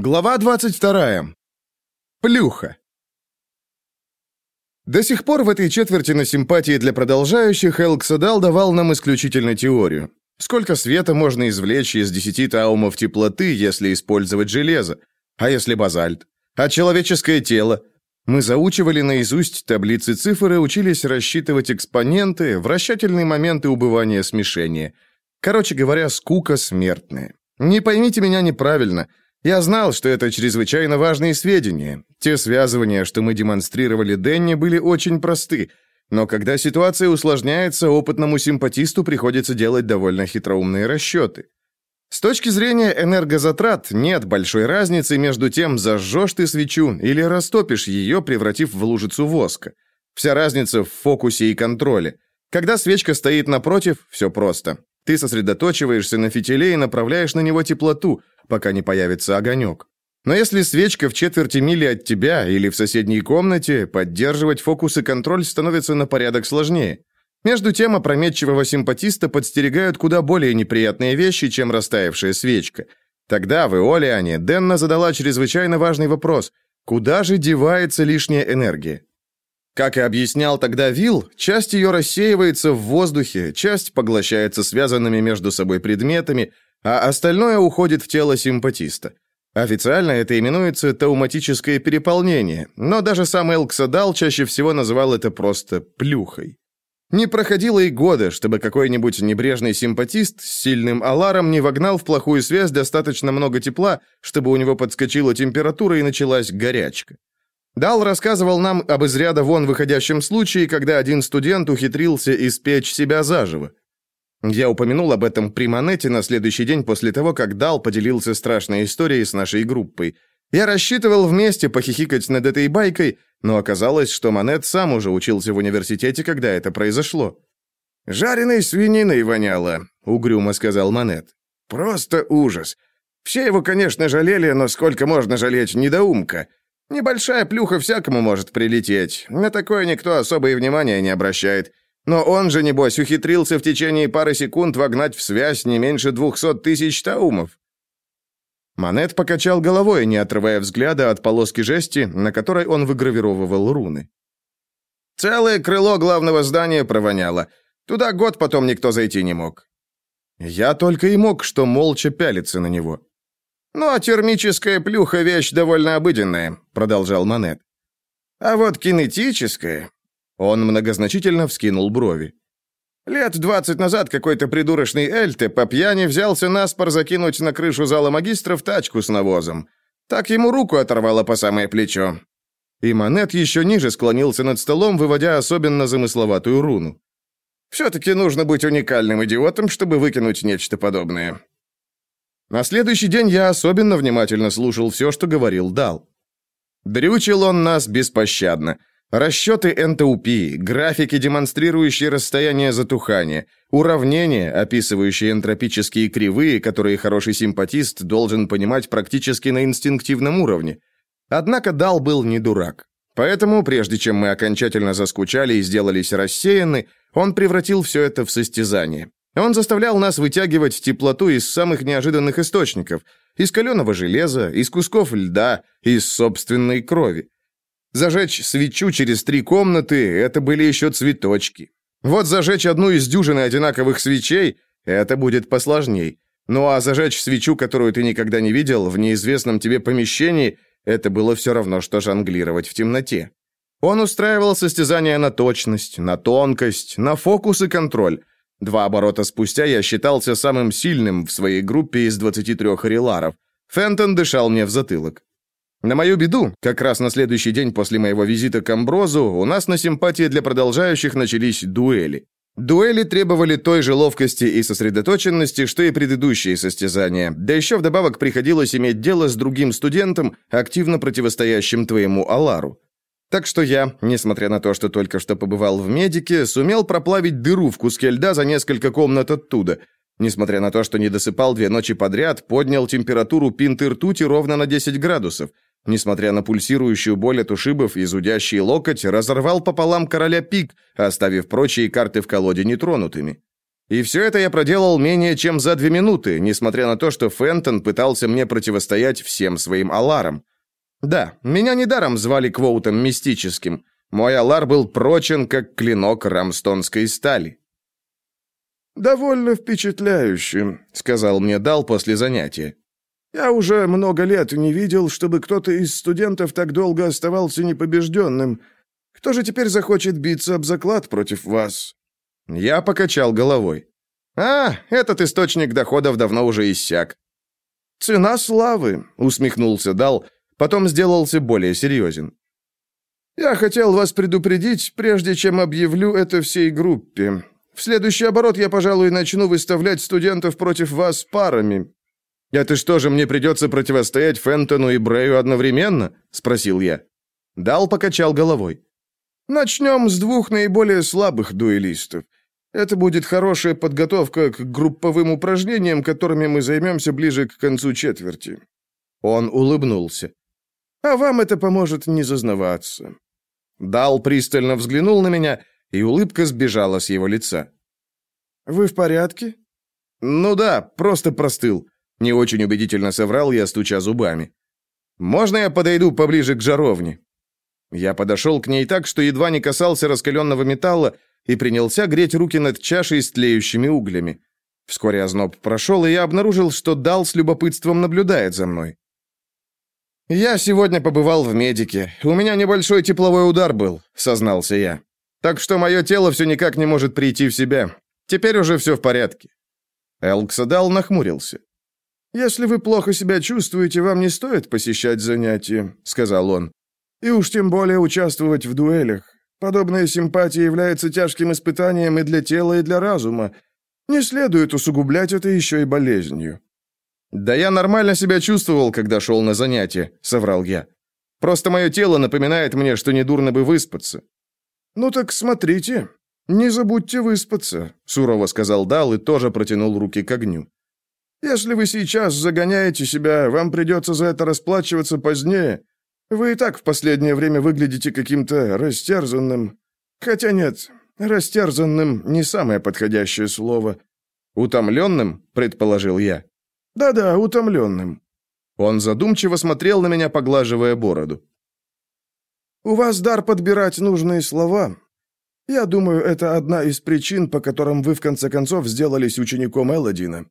Глава 22. Плюха. До сих пор в этой четверти на симпатии для продолжающих Элксадал давал нам исключительно теорию. Сколько света можно извлечь из 10 таумов теплоты, если использовать железо? А если базальт? А человеческое тело? Мы заучивали наизусть таблицы цифр и учились рассчитывать экспоненты, вращательные моменты убывания смешения. Короче говоря, скука смертная. Не поймите меня неправильно – я знал, что это чрезвычайно важные сведения. Те связывания, что мы демонстрировали Денни, были очень просты. Но когда ситуация усложняется, опытному симпатисту приходится делать довольно хитроумные расчеты. С точки зрения энергозатрат нет большой разницы между тем, зажжешь ты свечу или растопишь ее, превратив в лужицу воска. Вся разница в фокусе и контроле. Когда свечка стоит напротив, все просто. Ты сосредоточиваешься на фитиле и направляешь на него теплоту, пока не появится огонек. Но если свечка в четверти мили от тебя или в соседней комнате, поддерживать фокус и контроль становится на порядок сложнее. Между тем, опрометчивого симпатиста подстерегают куда более неприятные вещи, чем растаявшая свечка. Тогда в Эолиане Денна задала чрезвычайно важный вопрос – куда же девается лишняя энергия? Как и объяснял тогда Вилл, часть ее рассеивается в воздухе, часть поглощается связанными между собой предметами – а остальное уходит в тело симпатиста. Официально это именуется тауматическое переполнение, но даже сам Элксадал чаще всего называл это просто «плюхой». Не проходило и года, чтобы какой-нибудь небрежный симпатист с сильным аларом не вогнал в плохую связь достаточно много тепла, чтобы у него подскочила температура и началась горячка. Дал рассказывал нам об из ряда вон выходящем случае, когда один студент ухитрился испечь себя заживо. Я упомянул об этом при Монете на следующий день после того, как Дал поделился страшной историей с нашей группой. Я рассчитывал вместе похихикать над этой байкой, но оказалось, что Монет сам уже учился в университете, когда это произошло. «Жареной свининой воняло», — угрюмо сказал Монет. «Просто ужас. Все его, конечно, жалели, но сколько можно жалеть недоумка? Небольшая плюха всякому может прилететь. На такое никто особое внимания не обращает. Но он же, небось, ухитрился в течение пары секунд вогнать в связь не меньше двухсот тысяч таумов. Монет покачал головой, не отрывая взгляда от полоски жести, на которой он выгравировывал руны. Целое крыло главного здания провоняло. Туда год потом никто зайти не мог. Я только и мог, что молча пялиться на него. «Ну, а термическая плюха — вещь довольно обыденная», — продолжал Монет. «А вот кинетическая он многозначительно вскинул брови. Лет двадцать назад какой-то придурочный Эльте по пьяни взялся наспор закинуть на крышу зала магистров тачку с навозом. Так ему руку оторвало по самое плечо. И Монет еще ниже склонился над столом, выводя особенно замысловатую руну. «Все-таки нужно быть уникальным идиотом, чтобы выкинуть нечто подобное». На следующий день я особенно внимательно слушал все, что говорил Дал. Дрючил он нас беспощадно. Расчеты энтропии, графики, демонстрирующие расстояние затухания, уравнения, описывающие энтропические кривые, которые хороший симпатист должен понимать практически на инстинктивном уровне. Однако Дал был не дурак. Поэтому, прежде чем мы окончательно заскучали и сделались рассеяны, он превратил все это в состязание. Он заставлял нас вытягивать теплоту из самых неожиданных источников, из каленого железа, из кусков льда, из собственной крови. Зажечь свечу через три комнаты — это были еще цветочки. Вот зажечь одну из дюжины одинаковых свечей — это будет посложней. Ну а зажечь свечу, которую ты никогда не видел, в неизвестном тебе помещении — это было все равно, что жонглировать в темноте. Он устраивал состязания на точность, на тонкость, на фокус и контроль. Два оборота спустя я считался самым сильным в своей группе из 23 реларов. Фентон дышал мне в затылок. На мою беду, как раз на следующий день после моего визита к Амброзу, у нас на симпатии для продолжающих начались дуэли. Дуэли требовали той же ловкости и сосредоточенности, что и предыдущие состязания, да еще вдобавок приходилось иметь дело с другим студентом, активно противостоящим твоему Алару. Так что я, несмотря на то, что только что побывал в медике, сумел проплавить дыру в куске льда за несколько комнат оттуда. Несмотря на то, что не досыпал две ночи подряд, поднял температуру пинты ртути ровно на 10 градусов – Несмотря на пульсирующую боль от ушибов и зудящий локоть, разорвал пополам короля пик, оставив прочие карты в колоде нетронутыми. И все это я проделал менее чем за две минуты, несмотря на то, что Фентон пытался мне противостоять всем своим аларам. Да, меня недаром звали Квоутом мистическим. Мой алар был прочен, как клинок рамстонской стали. «Довольно впечатляюще», — сказал мне Дал после занятия. «Я уже много лет не видел, чтобы кто-то из студентов так долго оставался непобежденным. Кто же теперь захочет биться об заклад против вас? Я покачал головой. «А, этот источник доходов давно уже иссяк». «Цена славы», — усмехнулся Дал, потом сделался более серьезен. «Я хотел вас предупредить, прежде чем объявлю это всей группе. В следующий оборот я, пожалуй, начну выставлять студентов против вас парами». «Это что же, мне придется противостоять Фентону и Брею одновременно?» — спросил я. Дал покачал головой. «Начнем с двух наиболее слабых дуэлистов. Это будет хорошая подготовка к групповым упражнениям, которыми мы займемся ближе к концу четверти». Он улыбнулся. «А вам это поможет не зазнаваться». Дал пристально взглянул на меня, и улыбка сбежала с его лица. «Вы в порядке?» «Ну да, просто простыл», — не очень убедительно соврал я, стуча зубами. «Можно я подойду поближе к жаровне?» Я подошел к ней так, что едва не касался раскаленного металла, и принялся греть руки над чашей с тлеющими углями. Вскоре озноб прошел, и я обнаружил, что Дал с любопытством наблюдает за мной. «Я сегодня побывал в медике. У меня небольшой тепловой удар был», — сознался я. «Так что мое тело все никак не может прийти в себя. Теперь уже все в порядке». Элксадал нахмурился. «Если вы плохо себя чувствуете, вам не стоит посещать занятия», — сказал он. «И уж тем более участвовать в дуэлях. Подобная симпатия является тяжким испытанием и для тела, и для разума. Не следует усугублять это еще и болезнью». «Да я нормально себя чувствовал, когда шел на занятия», — соврал я. «Просто мое тело напоминает мне, что недурно бы выспаться». «Ну так смотрите, не забудьте выспаться», — сурово сказал Дал и тоже протянул руки к огню. «Если вы сейчас загоняете себя, вам придется за это расплачиваться позднее, вы и так в последнее время выглядите каким-то растерзанным. Хотя нет, растерзанным не самое подходящее слово. Утомленным, предположил я. Да-да, утомленным. Он задумчиво смотрел на меня, поглаживая бороду. У вас дар подбирать нужные слова. Я думаю, это одна из причин, по которым вы в конце концов сделались учеником Элладина.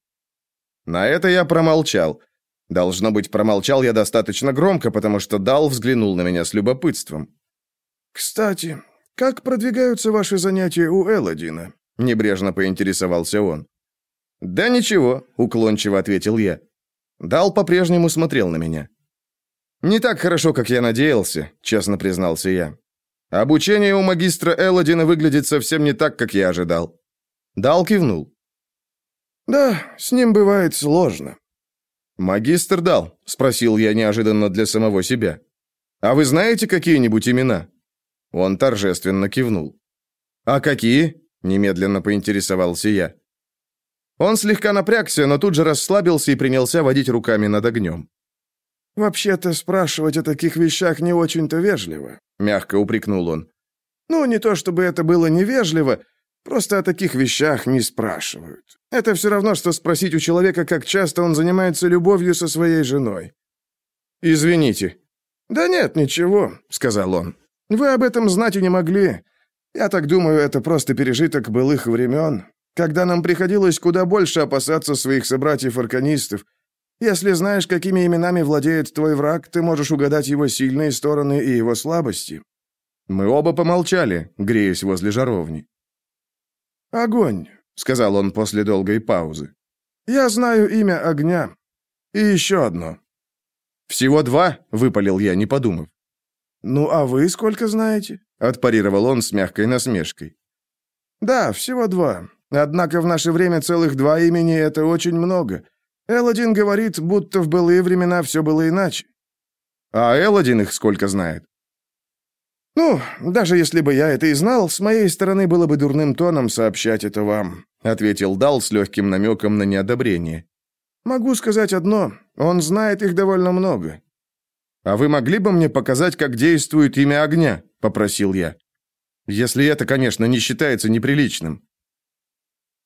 На это я промолчал. Должно быть, промолчал я достаточно громко, потому что Дал взглянул на меня с любопытством. «Кстати, как продвигаются ваши занятия у Элладина?» — небрежно поинтересовался он. «Да ничего», — уклончиво ответил я. Дал по-прежнему смотрел на меня. «Не так хорошо, как я надеялся», — честно признался я. «Обучение у магистра Элладина выглядит совсем не так, как я ожидал». Дал кивнул. «Да, с ним бывает сложно. «Магистр дал?» — спросил я неожиданно для самого себя. «А вы знаете какие-нибудь имена?» Он торжественно кивнул. «А какие?» — немедленно поинтересовался я. Он слегка напрягся, но тут же расслабился и принялся водить руками над огнем. «Вообще-то спрашивать о таких вещах не очень-то вежливо», — мягко упрекнул он. «Ну, не то чтобы это было невежливо, Просто о таких вещах не спрашивают. Это все равно, что спросить у человека, как часто он занимается любовью со своей женой. «Извините». «Да нет, ничего», — сказал он. «Вы об этом знать и не могли. Я так думаю, это просто пережиток былых времен, когда нам приходилось куда больше опасаться своих собратьев-арканистов. Если знаешь, какими именами владеет твой враг, ты можешь угадать его сильные стороны и его слабости». Мы оба помолчали, греясь возле жаровни. «Огонь», — сказал он после долгой паузы. «Я знаю имя огня. И еще одно». «Всего два?» — выпалил я, не подумав. «Ну, а вы сколько знаете?» — отпарировал он с мягкой насмешкой. «Да, всего два. Однако в наше время целых два имени — это очень много. Элладин говорит, будто в былые времена все было иначе». «А Элладин их сколько знает?» «Ну, даже если бы я это и знал, с моей стороны было бы дурным тоном сообщать это вам», ответил Дал с легким намеком на неодобрение. «Могу сказать одно. Он знает их довольно много». «А вы могли бы мне показать, как действует имя огня?» — попросил я. «Если это, конечно, не считается неприличным».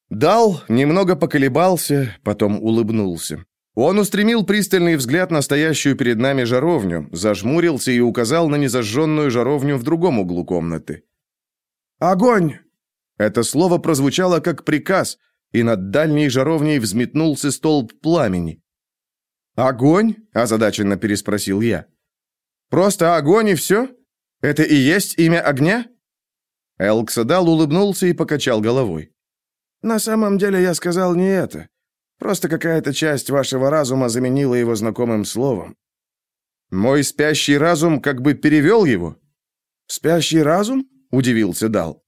Дал, немного поколебался, потом улыбнулся. Он устремил пристальный взгляд на стоящую перед нами жаровню, зажмурился и указал на незажженную жаровню в другом углу комнаты. «Огонь!» Это слово прозвучало как приказ, и над дальней жаровней взметнулся столб пламени. «Огонь?» – озадаченно переспросил я. «Просто огонь и все? Это и есть имя огня?» Элксадал улыбнулся и покачал головой. «На самом деле я сказал не это. Просто какая-то часть вашего разума заменила его знакомым словом. Мой спящий разум как бы перевел его. Спящий разум? удивился Дал.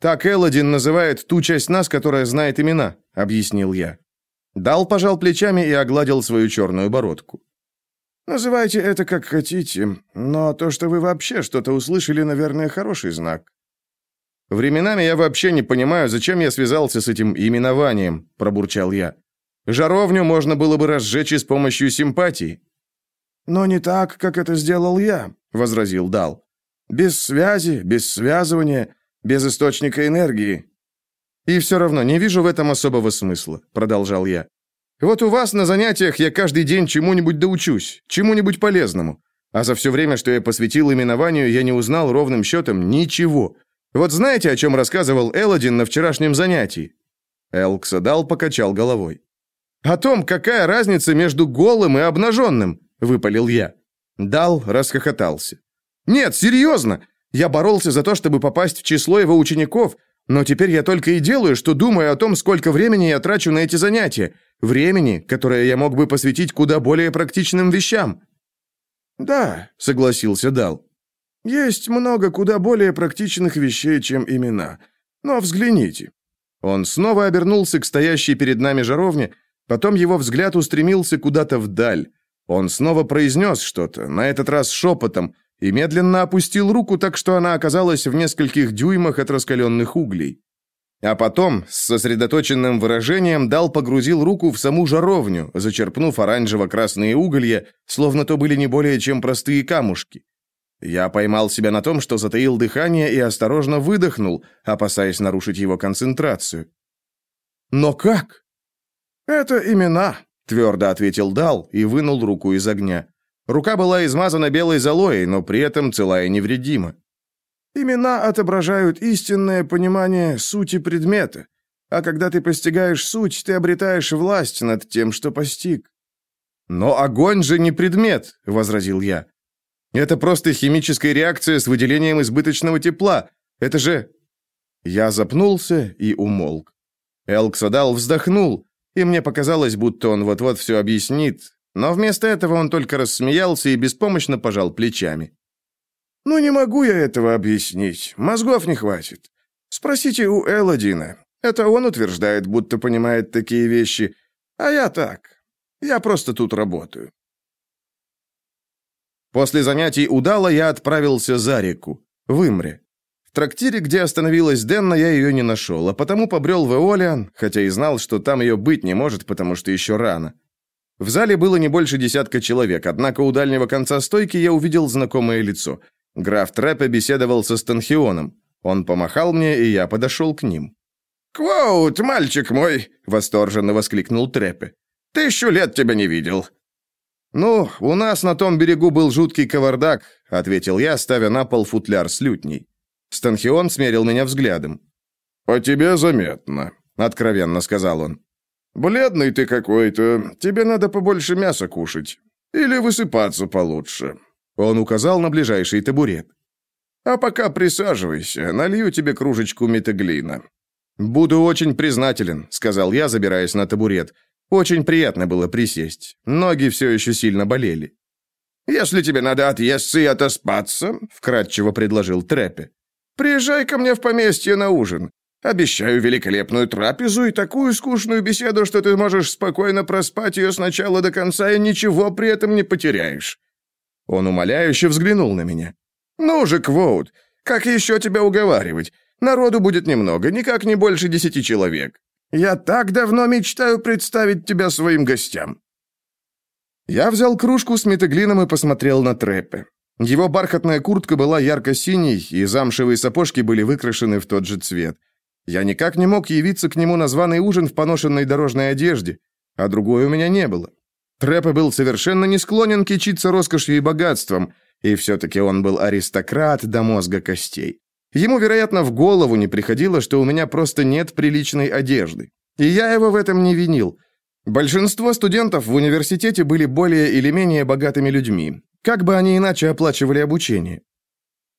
Так Элодин называет ту часть нас, которая знает имена, объяснил я. Дал пожал плечами и огладил свою черную бородку. Называйте это как хотите, но то, что вы вообще что-то услышали, наверное, хороший знак. Временами я вообще не понимаю, зачем я связался с этим именованием, пробурчал я. Жаровню можно было бы разжечь и с помощью симпатии. Но не так, как это сделал я, возразил Дал. Без связи, без связывания, без источника энергии. И все равно не вижу в этом особого смысла, продолжал я. Вот у вас на занятиях я каждый день чему-нибудь доучусь, чему-нибудь полезному. А за все время, что я посвятил именованию, я не узнал ровным счетом ничего. Вот знаете, о чем рассказывал Элодин на вчерашнем занятии? Элксадал покачал головой. «О том, какая разница между голым и обнаженным», — выпалил я. Дал расхохотался. «Нет, серьезно! Я боролся за то, чтобы попасть в число его учеников, но теперь я только и делаю, что думаю о том, сколько времени я трачу на эти занятия. Времени, которое я мог бы посвятить куда более практичным вещам». «Да», — согласился Дал. «Есть много куда более практичных вещей, чем имена. Но взгляните». Он снова обернулся к стоящей перед нами жаровне, Потом его взгляд устремился куда-то вдаль. Он снова произнес что-то, на этот раз шепотом, и медленно опустил руку так, что она оказалась в нескольких дюймах от раскаленных углей. А потом, с сосредоточенным выражением, Дал погрузил руку в саму жаровню, зачерпнув оранжево-красные уголья, словно то были не более чем простые камушки. Я поймал себя на том, что затаил дыхание и осторожно выдохнул, опасаясь нарушить его концентрацию. «Но как?» «Это имена», — твердо ответил Дал и вынул руку из огня. Рука была измазана белой золой, но при этом целая невредима. «Имена отображают истинное понимание сути предмета, а когда ты постигаешь суть, ты обретаешь власть над тем, что постиг». «Но огонь же не предмет», — возразил я. «Это просто химическая реакция с выделением избыточного тепла. Это же...» Я запнулся и умолк. Элксадал вздохнул, и мне показалось, будто он вот-вот все объяснит, но вместо этого он только рассмеялся и беспомощно пожал плечами. «Ну, не могу я этого объяснить. Мозгов не хватит. Спросите у Элодина. Это он утверждает, будто понимает такие вещи. А я так. Я просто тут работаю». После занятий удала я отправился за реку, в Имре трактире, где остановилась Денна, я ее не нашел, а потому побрел в Эолиан, хотя и знал, что там ее быть не может, потому что еще рано. В зале было не больше десятка человек, однако у дальнего конца стойки я увидел знакомое лицо. Граф Трэпе беседовал со Станхионом. Он помахал мне, и я подошел к ним. «Квоут, мальчик мой!» — восторженно воскликнул Трепе. «Тысячу лет тебя не видел!» «Ну, у нас на том берегу был жуткий кавардак», — ответил я, ставя на пол футляр с лютней. Станхион смерил меня взглядом. «По тебе заметно», — откровенно сказал он. «Бледный ты какой-то. Тебе надо побольше мяса кушать. Или высыпаться получше». Он указал на ближайший табурет. «А пока присаживайся, налью тебе кружечку метаглина». «Буду очень признателен», — сказал я, забираясь на табурет. Очень приятно было присесть. Ноги все еще сильно болели. «Если тебе надо отъесться и отоспаться», — вкратчиво предложил Трепе, Приезжай ко мне в поместье на ужин. Обещаю великолепную трапезу и такую скучную беседу, что ты можешь спокойно проспать ее с начала до конца и ничего при этом не потеряешь». Он умоляюще взглянул на меня. «Ну же, Квоут, как еще тебя уговаривать? Народу будет немного, никак не больше десяти человек. Я так давно мечтаю представить тебя своим гостям». Я взял кружку с метеглином и посмотрел на Трэпе. Его бархатная куртка была ярко-синей, и замшевые сапожки были выкрашены в тот же цвет. Я никак не мог явиться к нему на званый ужин в поношенной дорожной одежде, а другой у меня не было. Трэпе был совершенно не склонен кичиться роскошью и богатством, и все-таки он был аристократ до мозга костей. Ему, вероятно, в голову не приходило, что у меня просто нет приличной одежды. И я его в этом не винил. Большинство студентов в университете были более или менее богатыми людьми. Как бы они иначе оплачивали обучение?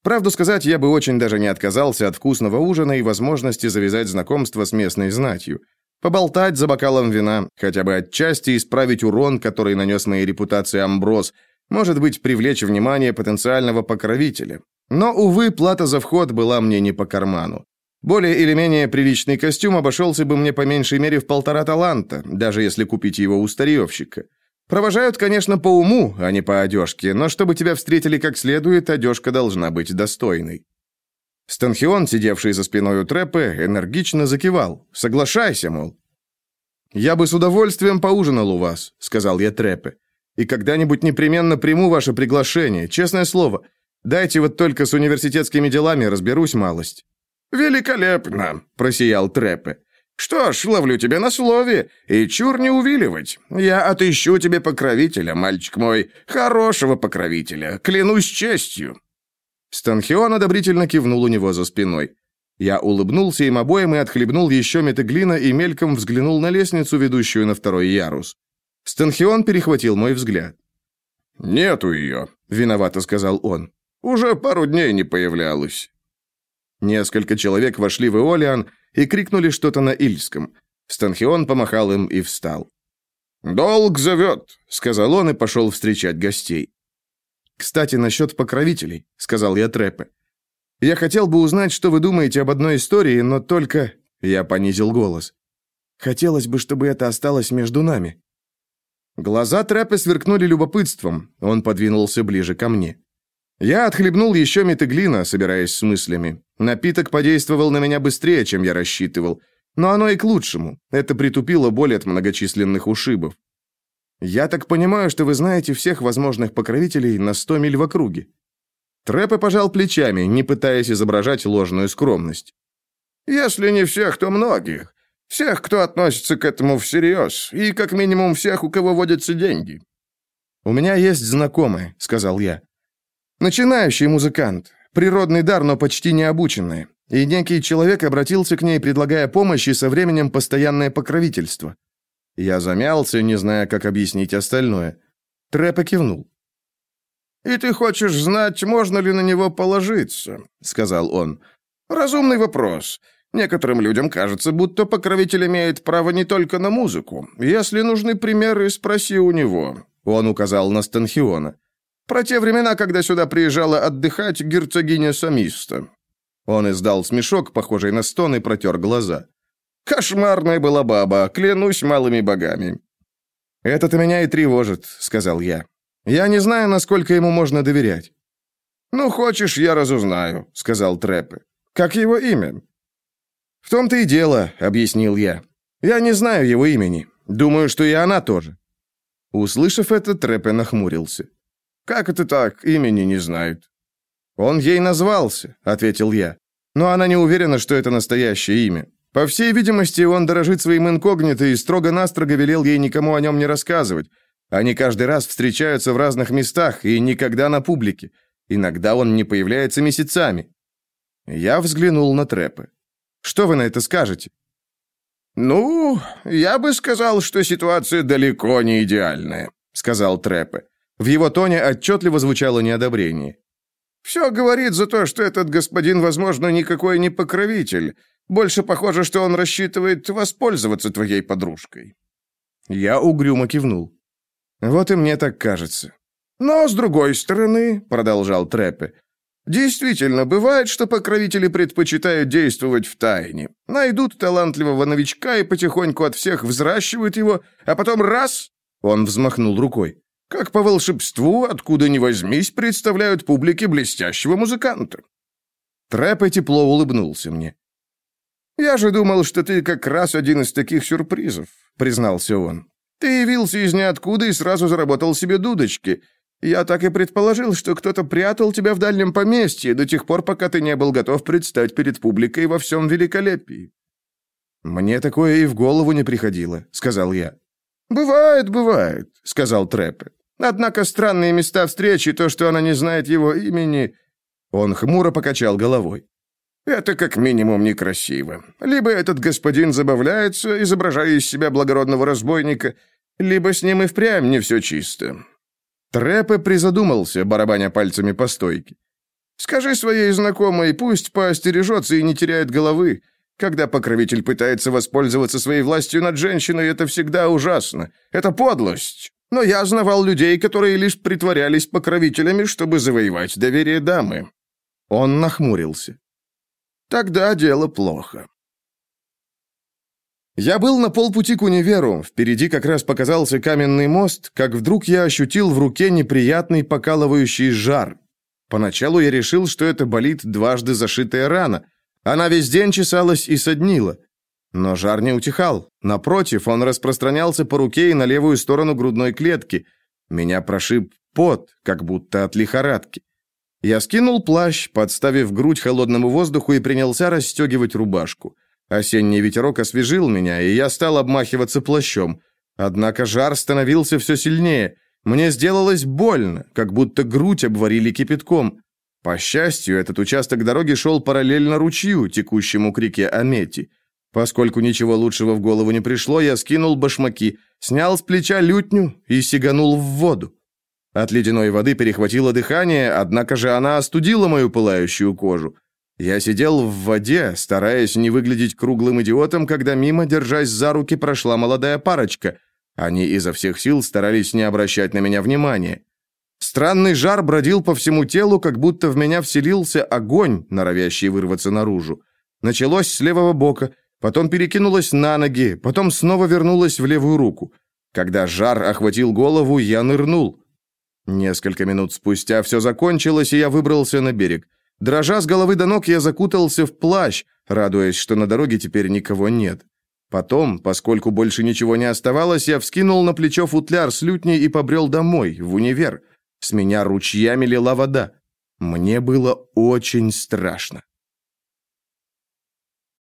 Правду сказать, я бы очень даже не отказался от вкусного ужина и возможности завязать знакомство с местной знатью. Поболтать за бокалом вина, хотя бы отчасти исправить урон, который нанес моей репутации Амброс, может быть, привлечь внимание потенциального покровителя. Но, увы, плата за вход была мне не по карману. Более или менее приличный костюм обошелся бы мне по меньшей мере в полтора таланта, даже если купить его у старьевщика. Провожают, конечно, по уму, а не по одежке, но чтобы тебя встретили как следует, одежка должна быть достойной. Станхион, сидевший за спиной у Трэпы, энергично закивал. «Соглашайся, мол». «Я бы с удовольствием поужинал у вас», — сказал я Трэпе. «И когда-нибудь непременно приму ваше приглашение, честное слово. Дайте вот только с университетскими делами разберусь малость». «Великолепно!» – просиял Трэпе. «Что ж, ловлю тебя на слове, и чур не увиливать. Я отыщу тебе покровителя, мальчик мой, хорошего покровителя, клянусь честью». Станхион одобрительно кивнул у него за спиной. Я улыбнулся им обоим и отхлебнул еще метеглина и мельком взглянул на лестницу, ведущую на второй ярус. Станхион перехватил мой взгляд. «Нету ее», — виновато сказал он. «Уже пару дней не появлялась». Несколько человек вошли в Эолиан и крикнули что-то на ильском. Станхион помахал им и встал. «Долг зовет», — сказал он и пошел встречать гостей. «Кстати, насчет покровителей», — сказал я Трэпе. «Я хотел бы узнать, что вы думаете об одной истории, но только...» Я понизил голос. «Хотелось бы, чтобы это осталось между нами». Глаза Трэпе сверкнули любопытством. Он подвинулся ближе ко мне. Я отхлебнул еще метеглина, собираясь с мыслями. Напиток подействовал на меня быстрее, чем я рассчитывал. Но оно и к лучшему. Это притупило боль от многочисленных ушибов. Я так понимаю, что вы знаете всех возможных покровителей на сто миль в округе. Трэпе пожал плечами, не пытаясь изображать ложную скромность. Если не всех, то многих. Всех, кто относится к этому всерьез, и как минимум всех, у кого водятся деньги. «У меня есть знакомый», — сказал я. «Начинающий музыкант. Природный дар, но почти необученный. И некий человек обратился к ней, предлагая помощь и со временем постоянное покровительство. Я замялся, не зная, как объяснить остальное. Трэпа кивнул. «И ты хочешь знать, можно ли на него положиться?» — сказал он. «Разумный вопрос. Некоторым людям кажется, будто покровитель имеет право не только на музыку. Если нужны примеры, спроси у него». Он указал на Станхиона. «Про те времена, когда сюда приезжала отдыхать герцогиня Самиста». Он издал смешок, похожий на стон, и протер глаза. Кошмарная была баба, клянусь малыми богами. Это-то меня и тревожит, сказал я. Я не знаю, насколько ему можно доверять. Ну, хочешь, я разузнаю, сказал Трэпе. Как его имя? В том-то и дело, объяснил я. Я не знаю его имени. Думаю, что и она тоже. Услышав это, Трэпе нахмурился. Как это так? Имени не знает. Он ей назвался, ответил я. Но она не уверена, что это настоящее имя. По всей видимости, он дорожит своим инкогнито и строго-настрого велел ей никому о нем не рассказывать. Они каждый раз встречаются в разных местах и никогда на публике. Иногда он не появляется месяцами. Я взглянул на Трэпы. Что вы на это скажете? «Ну, я бы сказал, что ситуация далеко не идеальная», — сказал Трэпе. В его тоне отчетливо звучало неодобрение. «Все говорит за то, что этот господин, возможно, никакой не покровитель, больше похоже, что он рассчитывает воспользоваться твоей подружкой». Я угрюмо кивнул. «Вот и мне так кажется». «Но, с другой стороны», — продолжал Трэпе, «действительно, бывает, что покровители предпочитают действовать в тайне. Найдут талантливого новичка и потихоньку от всех взращивают его, а потом раз...» Он взмахнул рукой. «Как по волшебству, откуда ни возьмись, представляют публике блестящего музыканта». Трэпе тепло улыбнулся мне. «Я же думал, что ты как раз один из таких сюрпризов», — признался он. «Ты явился из ниоткуда и сразу заработал себе дудочки. Я так и предположил, что кто-то прятал тебя в дальнем поместье до тех пор, пока ты не был готов предстать перед публикой во всем великолепии». «Мне такое и в голову не приходило», — сказал я. «Бывает, бывает», — сказал Трэппе. «Однако странные места встречи, то, что она не знает его имени...» Он хмуро покачал головой. «Это как минимум некрасиво. Либо этот господин забавляется, изображая из себя благородного разбойника, либо с ним и впрямь не все чисто». Трэпе призадумался, барабаня пальцами по стойке. «Скажи своей знакомой, пусть поостережется и не теряет головы. Когда покровитель пытается воспользоваться своей властью над женщиной, это всегда ужасно. Это подлость. Но я знавал людей, которые лишь притворялись покровителями, чтобы завоевать доверие дамы». Он нахмурился. «Тогда дело плохо». Я был на полпути к универу, впереди как раз показался каменный мост, как вдруг я ощутил в руке неприятный покалывающий жар. Поначалу я решил, что это болит дважды зашитая рана, она весь день чесалась и соднила. Но жар не утихал. Напротив, он распространялся по руке и на левую сторону грудной клетки. Меня прошиб пот, как будто от лихорадки. Я скинул плащ, подставив грудь холодному воздуху и принялся расстегивать рубашку. Осенний ветерок освежил меня, и я стал обмахиваться плащом. Однако жар становился все сильнее. Мне сделалось больно, как будто грудь обварили кипятком. По счастью, этот участок дороги шел параллельно ручью, текущему к реке Амети. Поскольку ничего лучшего в голову не пришло, я скинул башмаки, снял с плеча лютню и сиганул в воду. От ледяной воды перехватило дыхание, однако же она остудила мою пылающую кожу. Я сидел в воде, стараясь не выглядеть круглым идиотом, когда мимо, держась за руки, прошла молодая парочка. Они изо всех сил старались не обращать на меня внимания. Странный жар бродил по всему телу, как будто в меня вселился огонь, норовящий вырваться наружу. Началось с левого бока, потом перекинулось на ноги, потом снова вернулось в левую руку. Когда жар охватил голову, я нырнул. Несколько минут спустя все закончилось, и я выбрался на берег. Дрожа с головы до ног, я закутался в плащ, радуясь, что на дороге теперь никого нет. Потом, поскольку больше ничего не оставалось, я вскинул на плечо футляр с лютней и побрел домой, в универ. С меня ручьями лила вода. Мне было очень страшно.